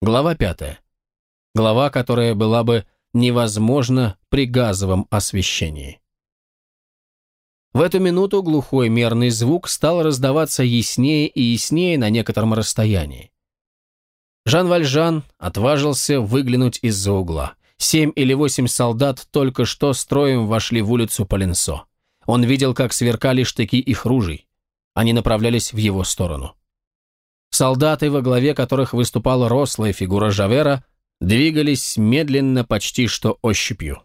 Глава пятая. Глава, которая была бы невозможна при газовом освещении. В эту минуту глухой мерный звук стал раздаваться яснее и яснее на некотором расстоянии. Жан Вальжан отважился выглянуть из-за угла. Семь или восемь солдат только что строем вошли в улицу Поленсо. Он видел, как сверкали штыки их ружей. Они направлялись в его сторону. Солдаты, во главе которых выступала рослая фигура Жавера, двигались медленно, почти что ощупью.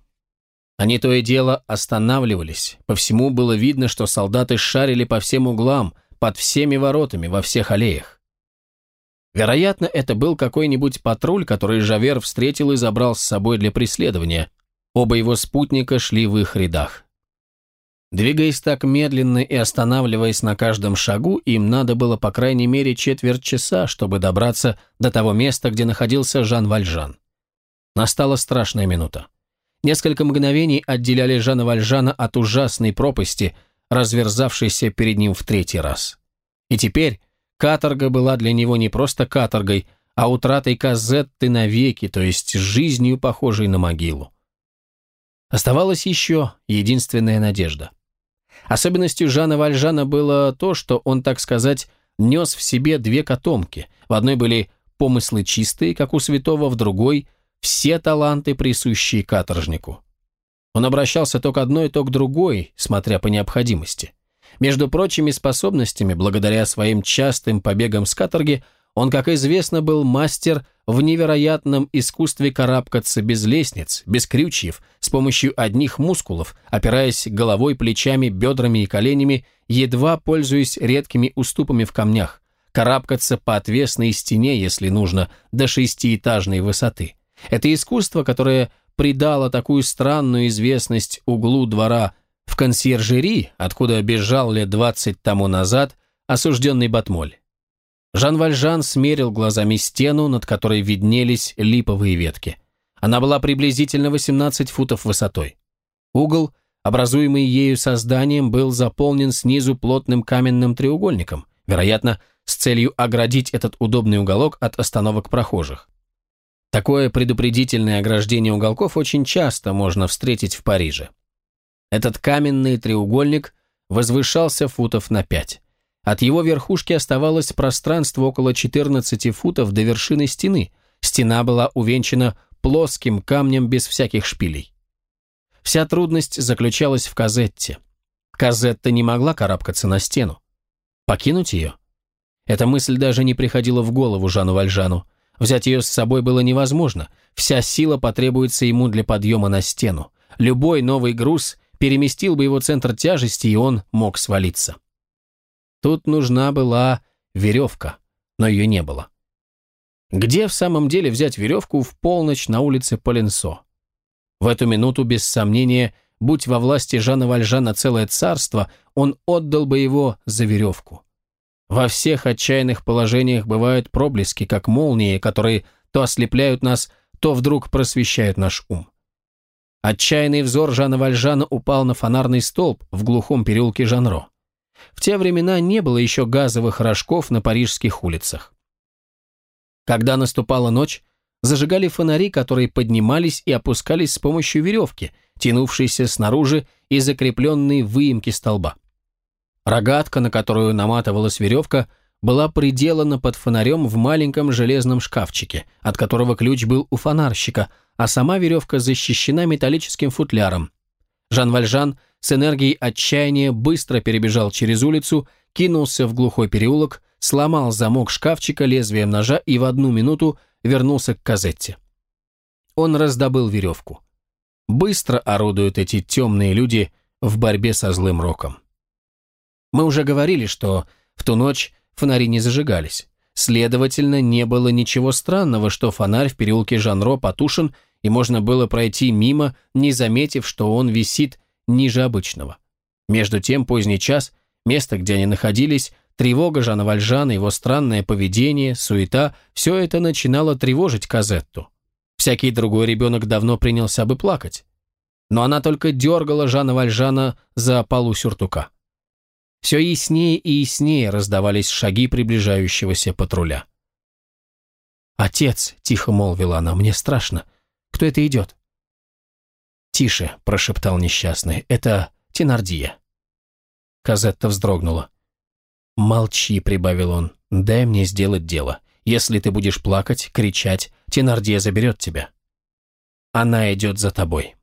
Они то и дело останавливались. По всему было видно, что солдаты шарили по всем углам, под всеми воротами, во всех аллеях. Вероятно, это был какой-нибудь патруль, который Жавер встретил и забрал с собой для преследования. Оба его спутника шли в их рядах. Двигаясь так медленно и останавливаясь на каждом шагу, им надо было по крайней мере четверть часа, чтобы добраться до того места, где находился Жан Вальжан. Настала страшная минута. Несколько мгновений отделяли Жана Вальжана от ужасной пропасти, разверзавшейся перед ним в третий раз. И теперь каторга была для него не просто каторгой, а утратой Казетты навеки, то есть жизнью, похожей на могилу. Оставалась еще единственная надежда – Особенностью Жана Вальжана было то, что он, так сказать, нес в себе две котомки. В одной были помыслы чистые, как у святого, в другой – все таланты, присущие каторжнику. Он обращался то к одной, то к другой, смотря по необходимости. Между прочими способностями, благодаря своим частым побегам с каторги, он, как известно, был мастер в невероятном искусстве карабкаться без лестниц, без крючьев, с помощью одних мускулов, опираясь головой, плечами, бедрами и коленями, едва пользуясь редкими уступами в камнях, карабкаться по отвесной стене, если нужно, до шестиэтажной высоты. Это искусство, которое придало такую странную известность углу двора в консьержери, откуда бежал лет двадцать тому назад осужденный Батмоль. Жан Вальжан смерил глазами стену, над которой виднелись липовые ветки. Она была приблизительно 18 футов высотой. Угол, образуемый ею созданием, был заполнен снизу плотным каменным треугольником, вероятно, с целью оградить этот удобный уголок от остановок прохожих. Такое предупредительное ограждение уголков очень часто можно встретить в Париже. Этот каменный треугольник возвышался футов на пять. От его верхушки оставалось пространство около 14 футов до вершины стены. Стена была увенчана плоским камнем без всяких шпилей. Вся трудность заключалась в Казетте. Казетта не могла карабкаться на стену. Покинуть ее? Эта мысль даже не приходила в голову Жану Вальжану. Взять ее с собой было невозможно. Вся сила потребуется ему для подъема на стену. Любой новый груз переместил бы его центр тяжести, и он мог свалиться. Тут нужна была веревка, но ее не было. Где в самом деле взять веревку в полночь на улице Поленсо? В эту минуту, без сомнения, будь во власти Жана Вальжана целое царство, он отдал бы его за веревку. Во всех отчаянных положениях бывают проблески, как молнии, которые то ослепляют нас, то вдруг просвещают наш ум. Отчаянный взор Жана Вальжана упал на фонарный столб в глухом переулке Жанро. В те времена не было еще газовых рожков на парижских улицах. Когда наступала ночь, зажигали фонари, которые поднимались и опускались с помощью веревки, тянувшейся снаружи и закрепленной в выемке столба. Рогатка, на которую наматывалась веревка, была приделана под фонарем в маленьком железном шкафчике, от которого ключ был у фонарщика, а сама веревка защищена металлическим футляром. Жан Вальжан с энергией отчаяния быстро перебежал через улицу, кинулся в глухой переулок, сломал замок шкафчика лезвием ножа и в одну минуту вернулся к Казетте. Он раздобыл веревку. Быстро орудуют эти темные люди в борьбе со злым роком. Мы уже говорили, что в ту ночь фонари не зажигались. Следовательно, не было ничего странного, что фонарь в переулке Жанро потушен, и можно было пройти мимо, не заметив, что он висит ниже обычного. Между тем, поздний час, место, где они находились, тревога Жана Вальжана, его странное поведение, суета, все это начинало тревожить Казетту. Всякий другой ребенок давно принялся бы плакать. Но она только дергала Жана Вальжана за полу сюртука. Все яснее и яснее раздавались шаги приближающегося патруля. «Отец!» — тихо молвила она. «Мне страшно. Кто это идет?» «Тише!» — прошептал несчастный. «Это Тенардия». Казетта вздрогнула. «Молчи», — прибавил он. «Дай мне сделать дело. Если ты будешь плакать, кричать, Тенардия заберет тебя. Она идет за тобой».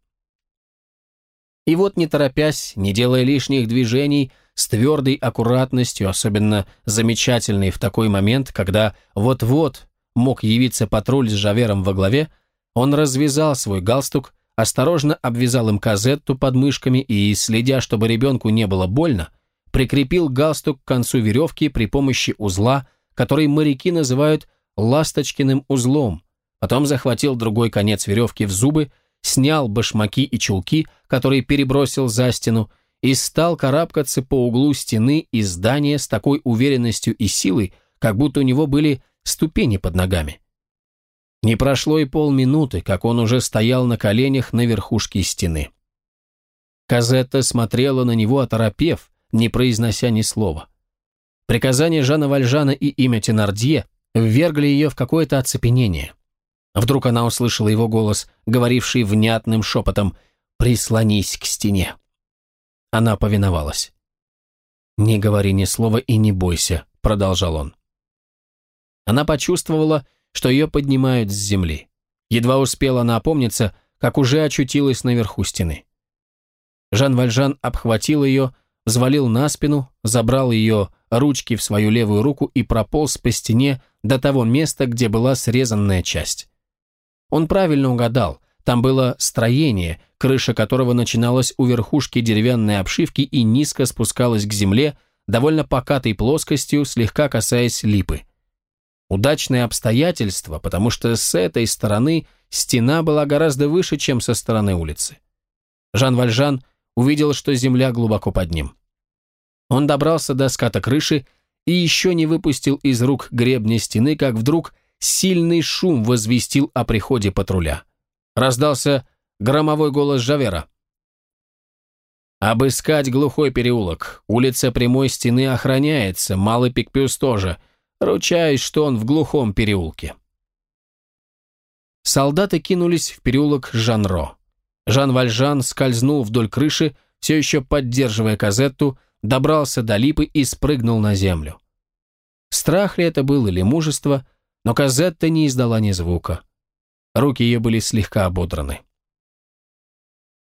И вот, не торопясь, не делая лишних движений, с твердой аккуратностью, особенно замечательной в такой момент, когда вот-вот мог явиться патруль с Жавером во главе, он развязал свой галстук, осторожно обвязал им казетту под мышками и, следя, чтобы ребенку не было больно, прикрепил галстук к концу веревки при помощи узла, который моряки называют «ласточкиным узлом», потом захватил другой конец веревки в зубы, снял башмаки и чулки, которые перебросил за стену, и стал карабкаться по углу стены и здания с такой уверенностью и силой, как будто у него были ступени под ногами. Не прошло и полминуты, как он уже стоял на коленях на верхушке стены. Казетта смотрела на него, оторопев, не произнося ни слова. Приказание Жана Вальжана и имя Тенардье ввергли ее в какое-то оцепенение. Вдруг она услышала его голос, говоривший внятным шепотом «Прислонись к стене». Она повиновалась. «Не говори ни слова и не бойся», — продолжал он. Она почувствовала, что ее поднимают с земли. Едва успела она опомниться, как уже очутилась наверху стены. Жан Вальжан обхватил ее, взвалил на спину, забрал ее ручки в свою левую руку и прополз по стене до того места, где была срезанная часть. Он правильно угадал, там было строение, крыша которого начиналась у верхушки деревянной обшивки и низко спускалась к земле, довольно покатой плоскостью, слегка касаясь липы. Удачное обстоятельство, потому что с этой стороны стена была гораздо выше, чем со стороны улицы. Жан Вальжан увидел, что земля глубоко под ним. Он добрался до ската крыши и еще не выпустил из рук гребня стены, как вдруг сильный шум возвестил о приходе патруля. Раздался громовой голос Жавера. «Обыскать глухой переулок. Улица прямой стены охраняется, Малый Пикпюс тоже. Ручаюсь, что он в глухом переулке». Солдаты кинулись в переулок Жанро. Жан Вальжан скользнул вдоль крыши, все еще поддерживая казетту, добрался до липы и спрыгнул на землю. Страх ли это был или мужество, но Казетта не издала ни звука. Руки ее были слегка ободраны.